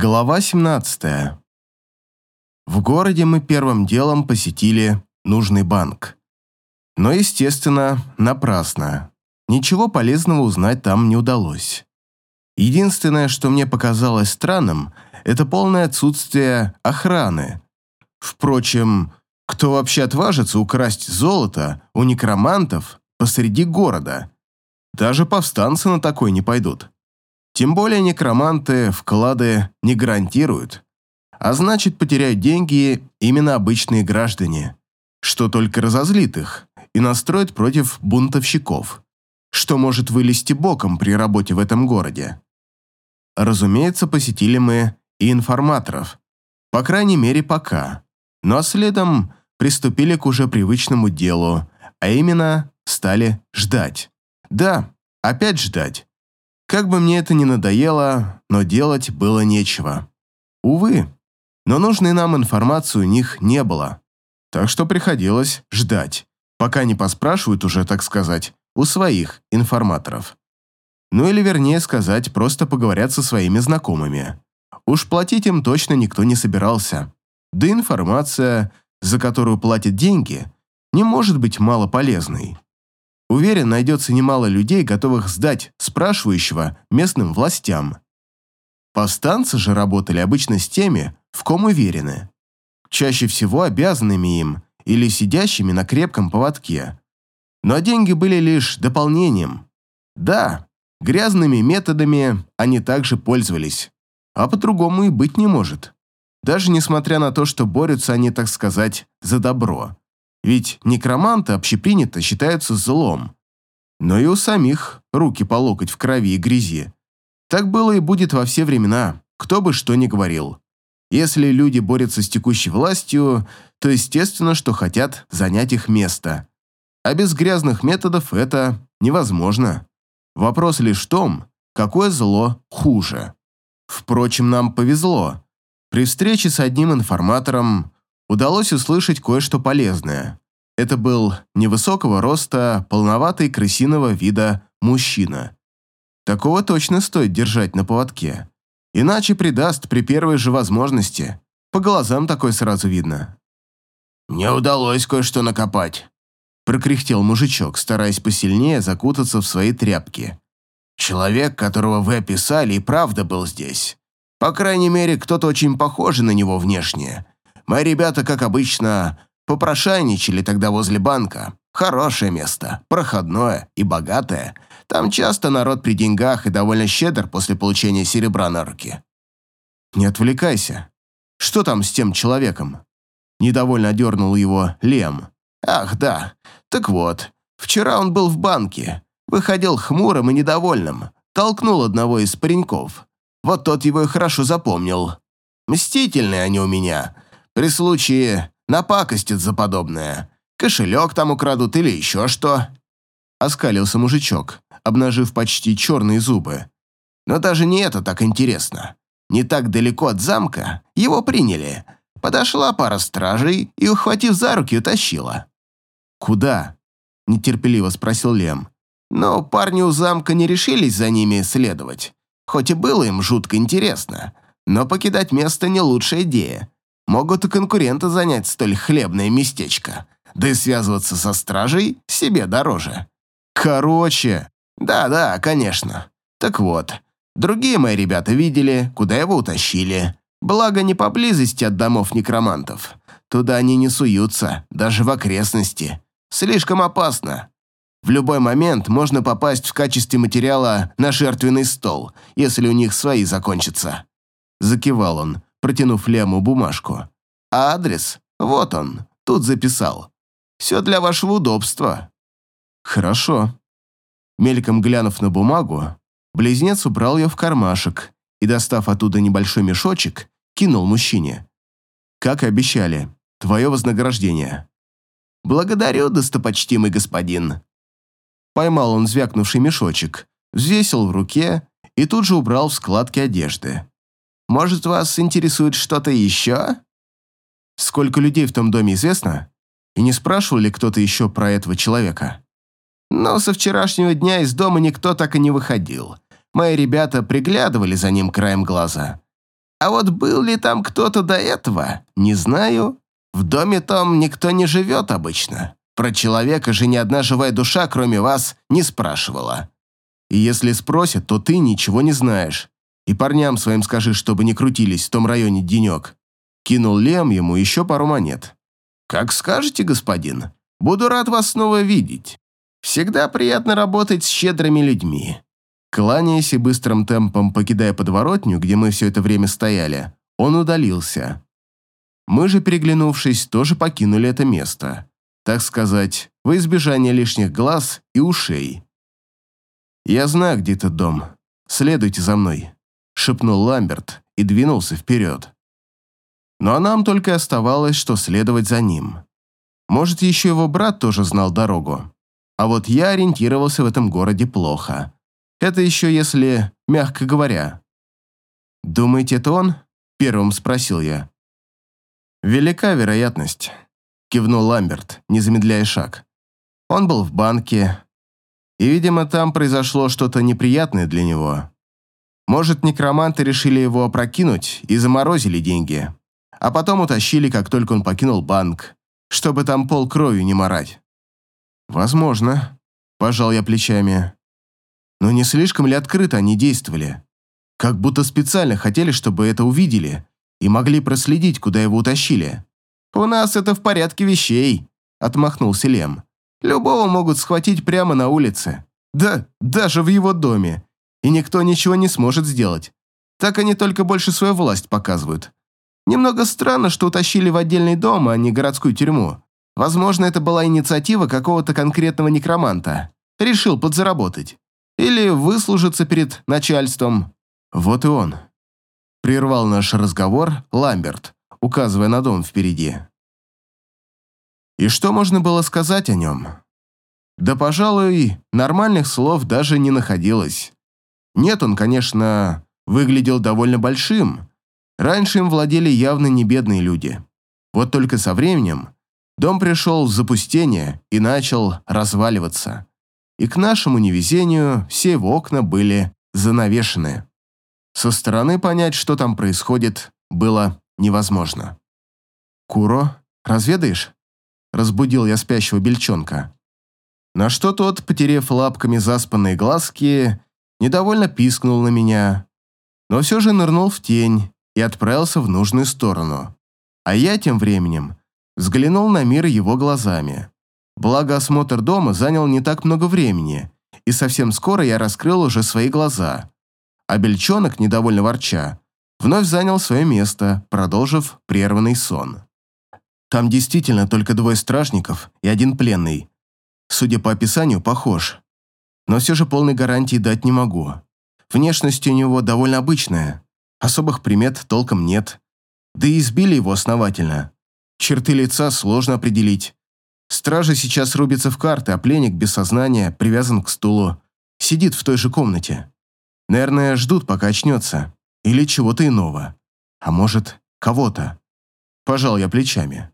Глава 17. В городе мы первым делом посетили нужный банк. Но, естественно, напрасно. Ничего полезного узнать там не удалось. Единственное, что мне показалось странным, это полное отсутствие охраны. Впрочем, кто вообще отважится украсть золото у некромантов посреди города? Даже повстанцы на такой не пойдут. Тем более некроманты вклады не гарантируют. А значит, потеряют деньги именно обычные граждане, что только разозлит их и настроит против бунтовщиков, что может вылезти боком при работе в этом городе. Разумеется, посетили мы и информаторов, по крайней мере пока, но следом приступили к уже привычному делу, а именно стали ждать. Да, опять ждать. Как бы мне это ни надоело, но делать было нечего. Увы, но нужной нам информации у них не было. Так что приходилось ждать, пока не поспрашивают уже, так сказать, у своих информаторов. Ну или вернее сказать, просто поговорят со своими знакомыми. Уж платить им точно никто не собирался. Да информация, за которую платят деньги, не может быть малополезной. Уверен, найдется немало людей, готовых сдать спрашивающего местным властям. Повстанцы же работали обычно с теми, в ком уверены. Чаще всего обязанными им или сидящими на крепком поводке. Но деньги были лишь дополнением. Да, грязными методами они также пользовались, а по-другому и быть не может. Даже несмотря на то, что борются они, так сказать, за добро. Ведь некроманты общепринято считаются злом. Но и у самих руки по локоть в крови и грязи. Так было и будет во все времена, кто бы что ни говорил. Если люди борются с текущей властью, то естественно, что хотят занять их место. А без грязных методов это невозможно. Вопрос лишь в том, какое зло хуже. Впрочем, нам повезло. При встрече с одним информатором удалось услышать кое-что полезное. Это был невысокого роста, полноватый, крысиного вида мужчина. Такого точно стоит держать на поводке. Иначе предаст при первой же возможности. По глазам такое сразу видно. «Не удалось кое-что накопать», – прокряхтел мужичок, стараясь посильнее закутаться в свои тряпки. «Человек, которого вы описали, и правда был здесь. По крайней мере, кто-то очень похожий на него внешне. Мои ребята, как обычно, попрошайничали тогда возле банка. Хорошее место, проходное и богатое. Там часто народ при деньгах и довольно щедр после получения серебра на руки. «Не отвлекайся. Что там с тем человеком?» Недовольно дернул его Лем. «Ах, да. Так вот, вчера он был в банке. Выходил хмурым и недовольным. Толкнул одного из пареньков. Вот тот его и хорошо запомнил. Мстительные они у меня. При случае напакостят за подобное. Кошелек там украдут или еще что. Оскалился мужичок, обнажив почти черные зубы. Но даже не это так интересно. Не так далеко от замка его приняли. Подошла пара стражей и, ухватив за руки, утащила. «Куда?» – нетерпеливо спросил Лем. Но парни у замка не решились за ними следовать. Хоть и было им жутко интересно, но покидать место не лучшая идея. Могут и конкуренты занять столь хлебное местечко. Да и связываться со стражей себе дороже. Короче. Да-да, конечно. Так вот, другие мои ребята видели, куда его утащили. Благо, не поблизости от домов некромантов. Туда они не суются, даже в окрестности. Слишком опасно. В любой момент можно попасть в качестве материала на жертвенный стол, если у них свои закончатся. Закивал он, протянув Лему бумажку. «А адрес? Вот он, тут записал. Все для вашего удобства». «Хорошо». Мельком глянув на бумагу, близнец убрал ее в кармашек и, достав оттуда небольшой мешочек, кинул мужчине. «Как и обещали, твое вознаграждение». «Благодарю, достопочтимый господин». Поймал он звякнувший мешочек, взвесил в руке и тут же убрал в складки одежды. Может, вас интересует что-то еще?» «Сколько людей в том доме известно? И не спрашивал ли кто-то еще про этого человека?» «Но со вчерашнего дня из дома никто так и не выходил. Мои ребята приглядывали за ним краем глаза. А вот был ли там кто-то до этого, не знаю. В доме там никто не живет обычно. Про человека же ни одна живая душа, кроме вас, не спрашивала. И если спросят, то ты ничего не знаешь. И парням своим скажи, чтобы не крутились в том районе денек. Кинул Лем ему еще пару монет. Как скажете, господин. Буду рад вас снова видеть. Всегда приятно работать с щедрыми людьми. Кланяясь и быстрым темпом покидая подворотню, где мы все это время стояли, он удалился. Мы же, переглянувшись, тоже покинули это место. Так сказать, во избежание лишних глаз и ушей. «Я знаю, где этот дом. Следуйте за мной», — шепнул Ламберт и двинулся вперед. Ну а нам только оставалось, что следовать за ним. Может, еще его брат тоже знал дорогу. А вот я ориентировался в этом городе плохо. Это еще если, мягко говоря. «Думаете, это он?» – первым спросил я. «Велика вероятность», – кивнул Ламберт, не замедляя шаг. Он был в банке, и, видимо, там произошло что-то неприятное для него. Может, некроманты решили его опрокинуть и заморозили деньги, а потом утащили, как только он покинул банк, чтобы там пол кровью не морать. «Возможно», – пожал я плечами. Но не слишком ли открыто они действовали? Как будто специально хотели, чтобы это увидели и могли проследить, куда его утащили. «У нас это в порядке вещей», — отмахнулся Лем. «Любого могут схватить прямо на улице. Да, даже в его доме. И никто ничего не сможет сделать. Так они только больше свою власть показывают. Немного странно, что утащили в отдельный дом, а не городскую тюрьму. Возможно, это была инициатива какого-то конкретного некроманта. Решил подзаработать. Или выслужиться перед начальством. Вот и он. Прервал наш разговор Ламберт, указывая на дом впереди. И что можно было сказать о нем? Да, пожалуй, нормальных слов даже не находилось. Нет, он, конечно, выглядел довольно большим. Раньше им владели явно не бедные люди. Вот только со временем дом пришел в запустение и начал разваливаться и к нашему невезению все его окна были занавешены. Со стороны понять, что там происходит, было невозможно. «Куро, разведаешь?» – разбудил я спящего бельчонка. На что тот, потерев лапками заспанные глазки, недовольно пискнул на меня, но все же нырнул в тень и отправился в нужную сторону. А я тем временем взглянул на мир его глазами. Благо, осмотр дома занял не так много времени, и совсем скоро я раскрыл уже свои глаза. А бельчонок, недовольно ворча, вновь занял свое место, продолжив прерванный сон. Там действительно только двое стражников и один пленный. Судя по описанию, похож. Но все же полной гарантии дать не могу. Внешность у него довольно обычная. Особых примет толком нет. Да и избили его основательно. Черты лица сложно определить. Стража сейчас рубится в карты, а пленник без сознания привязан к стулу. Сидит в той же комнате. Наверное, ждут, пока очнется. Или чего-то иного. А может, кого-то. Пожал я плечами.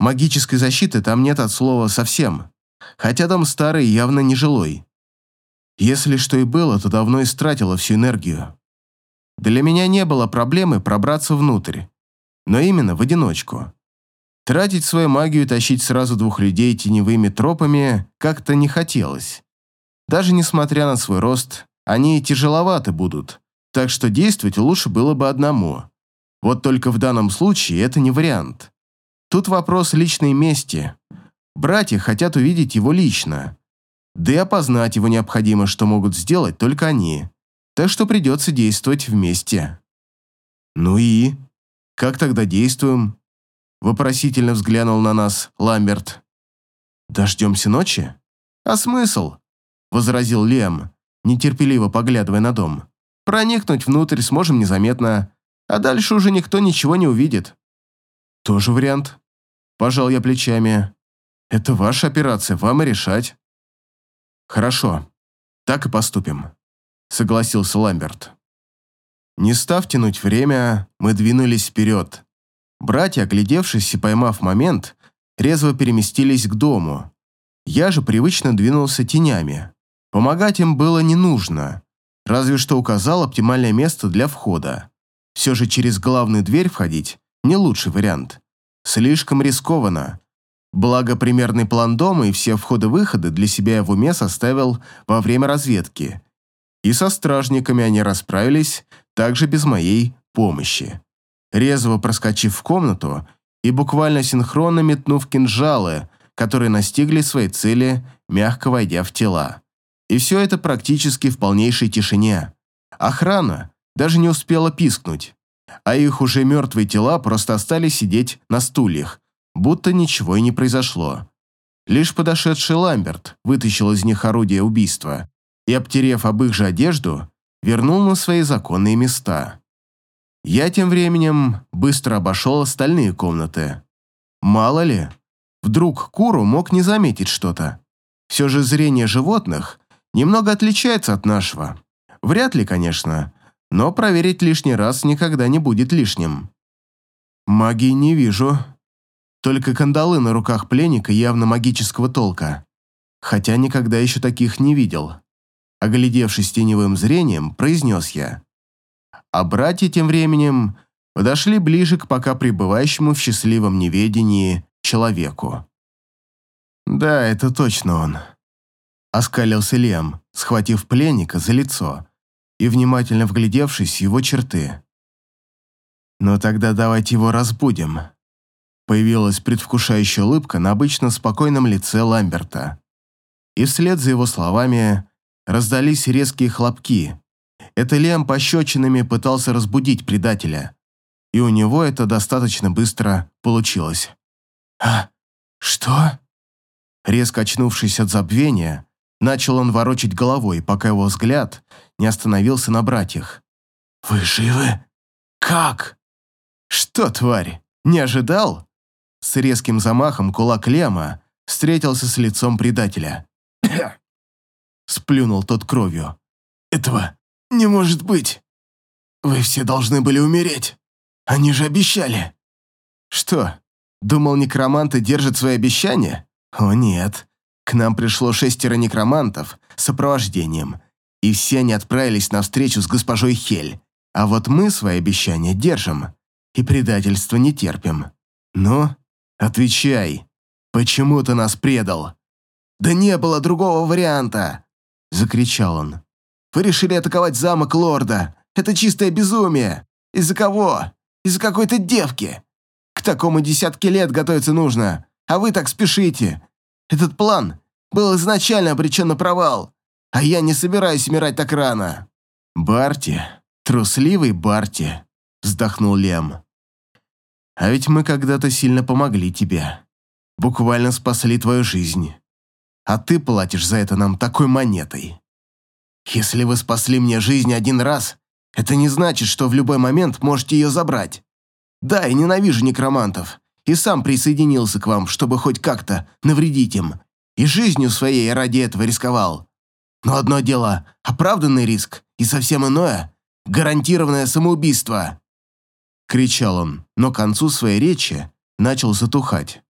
Магической защиты там нет от слова совсем. Хотя дом старый явно не жилой. Если что и было, то давно истратило всю энергию. Для меня не было проблемы пробраться внутрь. Но именно в одиночку. Тратить свою магию и тащить сразу двух людей теневыми тропами как-то не хотелось. Даже несмотря на свой рост, они тяжеловаты будут, так что действовать лучше было бы одному. Вот только в данном случае это не вариант. Тут вопрос личной мести. Братья хотят увидеть его лично. Да и опознать его необходимо, что могут сделать только они. Так что придется действовать вместе. Ну и? Как тогда действуем? Вопросительно взглянул на нас Ламберт. «Дождемся ночи?» «А смысл?» Возразил Лем, нетерпеливо поглядывая на дом. «Проникнуть внутрь сможем незаметно, а дальше уже никто ничего не увидит». «Тоже вариант?» Пожал я плечами. «Это ваша операция, вам и решать». «Хорошо, так и поступим», согласился Ламберт. Не став тянуть время, мы двинулись вперед, Братья, оглядевшись и поймав момент, резво переместились к дому. Я же привычно двинулся тенями. Помогать им было не нужно, разве что указал оптимальное место для входа. Все же через главную дверь входить не лучший вариант. Слишком рискованно. Благо, примерный план дома и все входы-выходы для себя я в уме составил во время разведки. И со стражниками они расправились также без моей помощи. Резво проскочив в комнату и буквально синхронно метнув кинжалы, которые настигли своей цели, мягко войдя в тела. И все это практически в полнейшей тишине. Охрана даже не успела пискнуть, а их уже мертвые тела просто остались сидеть на стульях, будто ничего и не произошло. Лишь подошедший Ламберт вытащил из них орудие убийства и, обтерев об их же одежду, вернул на свои законные места. Я тем временем быстро обошел остальные комнаты. Мало ли, вдруг Куру мог не заметить что-то. Все же зрение животных немного отличается от нашего. Вряд ли, конечно, но проверить лишний раз никогда не будет лишним. Магии не вижу. Только кандалы на руках пленника явно магического толка. Хотя никогда еще таких не видел. Оглядевшись теневым зрением, произнес я а братья тем временем подошли ближе к пока пребывающему в счастливом неведении человеку. «Да, это точно он», — оскалился Лем, схватив пленника за лицо и внимательно вглядевшись в его черты. «Но тогда давайте его разбудим». Появилась предвкушающая улыбка на обычно спокойном лице Ламберта. И вслед за его словами раздались резкие хлопки, это Лем пощечинами пытался разбудить предателя. И у него это достаточно быстро получилось. «А, что?» Резко очнувшись от забвения, начал он ворочать головой, пока его взгляд не остановился на братьях. «Вы живы? Как?» «Что, тварь, не ожидал?» С резким замахом кулак Лема встретился с лицом предателя. Сплюнул тот кровью. «Этого «Не может быть! Вы все должны были умереть! Они же обещали!» «Что, думал, некроманты держат свои обещания? О нет, к нам пришло шестеро некромантов с сопровождением, и все они отправились на встречу с госпожой Хель. А вот мы свои обещания держим и предательства не терпим. Ну, отвечай, почему ты нас предал?» «Да не было другого варианта!» – закричал он. Вы решили атаковать замок лорда. Это чистое безумие. Из-за кого? Из-за какой-то девки. К такому десятки лет готовиться нужно, а вы так спешите. Этот план был изначально обречен на провал, а я не собираюсь умирать так рано». «Барти, трусливый Барти», — вздохнул Лем. «А ведь мы когда-то сильно помогли тебе. Буквально спасли твою жизнь. А ты платишь за это нам такой монетой». Если вы спасли мне жизнь один раз, это не значит, что в любой момент можете ее забрать. Да, я ненавижу некромантов, и сам присоединился к вам, чтобы хоть как-то навредить им. И жизнью своей ради этого рисковал. Но одно дело – оправданный риск, и совсем иное – гарантированное самоубийство. Кричал он, но к концу своей речи начал затухать.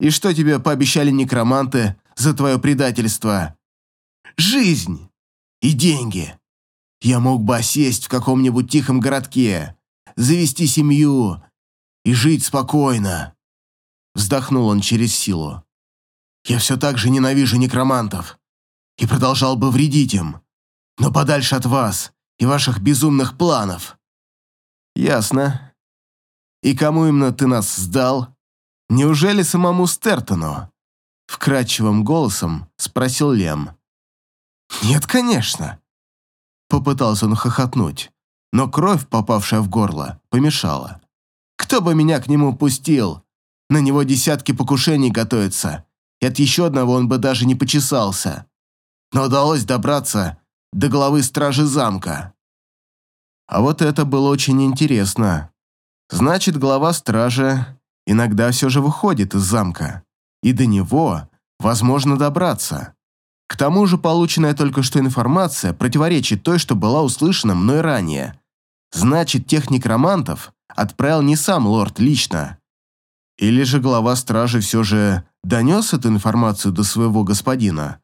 «И что тебе пообещали некроманты за твое предательство?» «Жизнь!» и деньги. Я мог бы осесть в каком-нибудь тихом городке, завести семью и жить спокойно. Вздохнул он через силу. Я все так же ненавижу некромантов и продолжал бы вредить им, но подальше от вас и ваших безумных планов. Ясно. И кому именно ты нас сдал? Неужели самому Стертону? Вкрадчивым голосом спросил Лем. «Нет, конечно!» Попытался он хохотнуть, но кровь, попавшая в горло, помешала. «Кто бы меня к нему пустил? На него десятки покушений готовятся, и от еще одного он бы даже не почесался. Но удалось добраться до главы стражи замка». А вот это было очень интересно. Значит, глава стражи иногда все же выходит из замка, и до него возможно добраться. К тому же полученная только что информация противоречит той, что была услышана мной ранее. Значит, тех некромантов отправил не сам лорд лично. Или же глава стражи все же донес эту информацию до своего господина?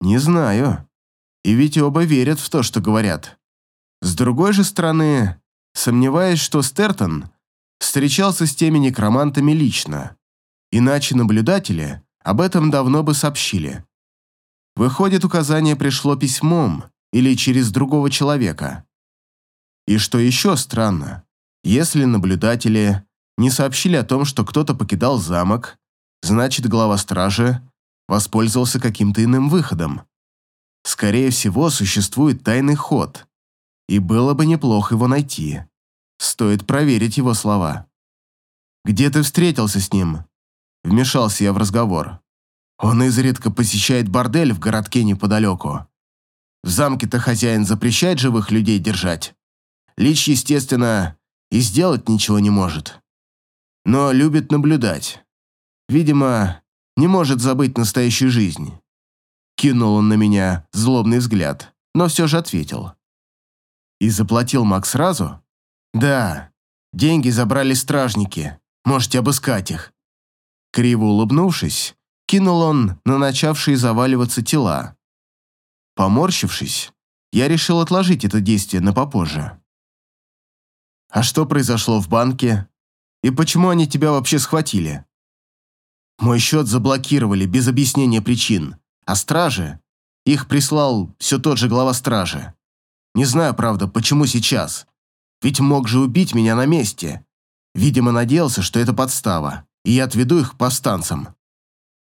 Не знаю. И ведь оба верят в то, что говорят. С другой же стороны, Сомневаюсь, что Стертон встречался с теми некромантами лично. Иначе наблюдатели об этом давно бы сообщили. Выходит, указание пришло письмом или через другого человека. И что еще странно, если наблюдатели не сообщили о том, что кто-то покидал замок, значит, глава стражи воспользовался каким-то иным выходом. Скорее всего, существует тайный ход, и было бы неплохо его найти. Стоит проверить его слова. «Где ты встретился с ним?» Вмешался я в разговор. Он изредка посещает бордель в городке неподалеку. В замке-то хозяин запрещает живых людей держать. Лич, естественно, и сделать ничего не может. Но любит наблюдать. Видимо, не может забыть настоящую жизнь. Кинул он на меня злобный взгляд, но все же ответил. И заплатил Макс сразу? Да, деньги забрали стражники. Можете обыскать их. Криво улыбнувшись, кинул он на начавшие заваливаться тела. Поморщившись, я решил отложить это действие на попозже. «А что произошло в банке? И почему они тебя вообще схватили?» «Мой счет заблокировали без объяснения причин, а стражи...» Их прислал все тот же глава стражи. Не знаю, правда, почему сейчас. Ведь мог же убить меня на месте. Видимо, надеялся, что это подстава и я отведу их повстанцам.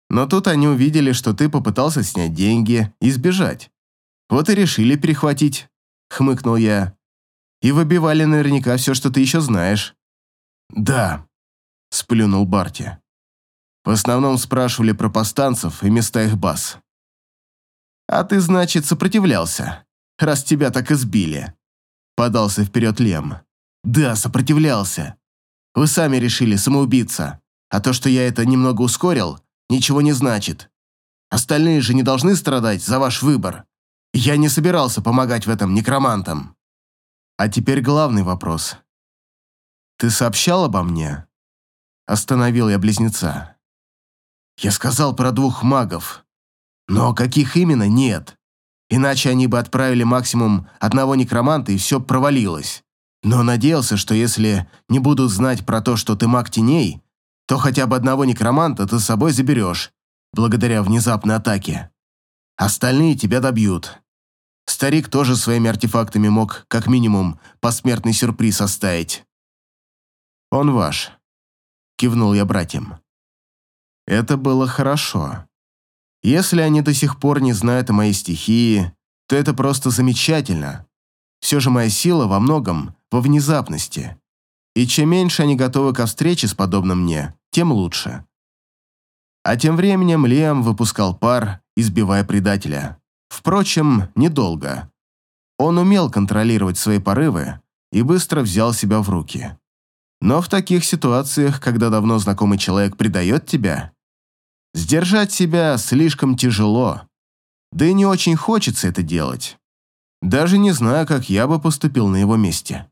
Но тут они увидели, что ты попытался снять деньги и сбежать. Вот и решили перехватить, хмыкнул я. И выбивали наверняка все, что ты еще знаешь. Да, сплюнул Барти. В основном спрашивали про повстанцев и места их баз. А ты, значит, сопротивлялся, раз тебя так избили. Подался вперед Лем. Да, сопротивлялся. Вы сами решили самоубиться. А то, что я это немного ускорил, ничего не значит. Остальные же не должны страдать за ваш выбор. Я не собирался помогать в этом некромантам. А теперь главный вопрос. Ты сообщал обо мне? Остановил я близнеца. Я сказал про двух магов. Но каких именно, нет. Иначе они бы отправили максимум одного некроманта, и все провалилось. Но надеялся, что если не будут знать про то, что ты маг теней, то хотя бы одного некроманта ты с собой заберешь, благодаря внезапной атаке. Остальные тебя добьют. Старик тоже своими артефактами мог, как минимум, посмертный сюрприз оставить. «Он ваш», — кивнул я братьям. Это было хорошо. Если они до сих пор не знают о моей стихии, то это просто замечательно. Все же моя сила во многом во внезапности. И чем меньше они готовы ко встрече с подобным мне, тем лучше. А тем временем Лиам выпускал пар, избивая предателя. Впрочем, недолго. Он умел контролировать свои порывы и быстро взял себя в руки. Но в таких ситуациях, когда давно знакомый человек предает тебя, сдержать себя слишком тяжело. Да и не очень хочется это делать. Даже не знаю, как я бы поступил на его месте.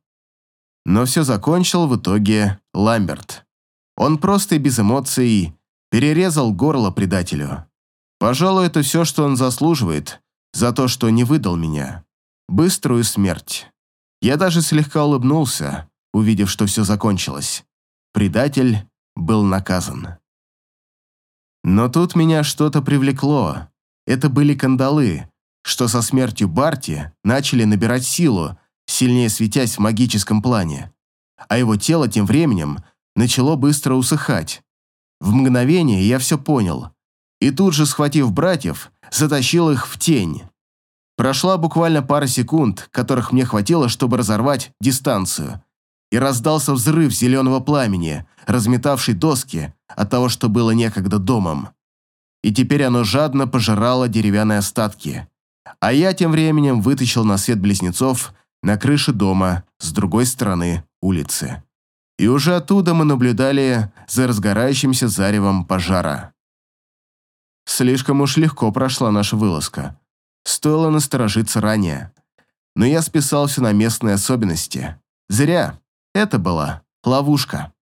Но все закончил в итоге Ламберт. Он просто и без эмоций перерезал горло предателю. Пожалуй, это все, что он заслуживает за то, что не выдал меня. Быструю смерть. Я даже слегка улыбнулся, увидев, что все закончилось. Предатель был наказан. Но тут меня что-то привлекло. Это были кандалы, что со смертью Барти начали набирать силу, сильнее светясь в магическом плане. А его тело тем временем начало быстро усыхать. В мгновение я все понял. И тут же, схватив братьев, затащил их в тень. Прошла буквально пара секунд, которых мне хватило, чтобы разорвать дистанцию. И раздался взрыв зеленого пламени, разметавший доски от того, что было некогда домом. И теперь оно жадно пожирало деревянные остатки. А я тем временем вытащил на свет близнецов на крыше дома с другой стороны улицы и уже оттуда мы наблюдали за разгорающимся заревом пожара. Слишком уж легко прошла наша вылазка. Стоило насторожиться ранее. Но я списался на местные особенности. Зря. Это была ловушка.